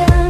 Yeah.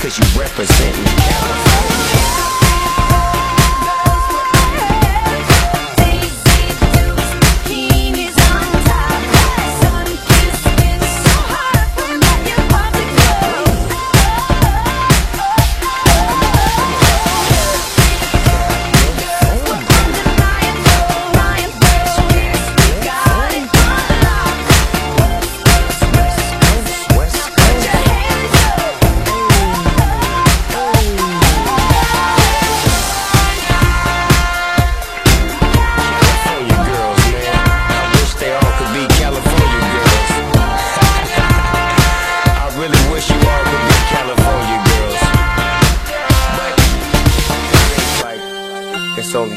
cause you representing California.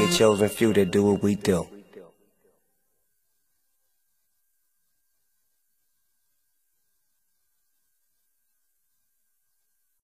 A chosen few that do what we do.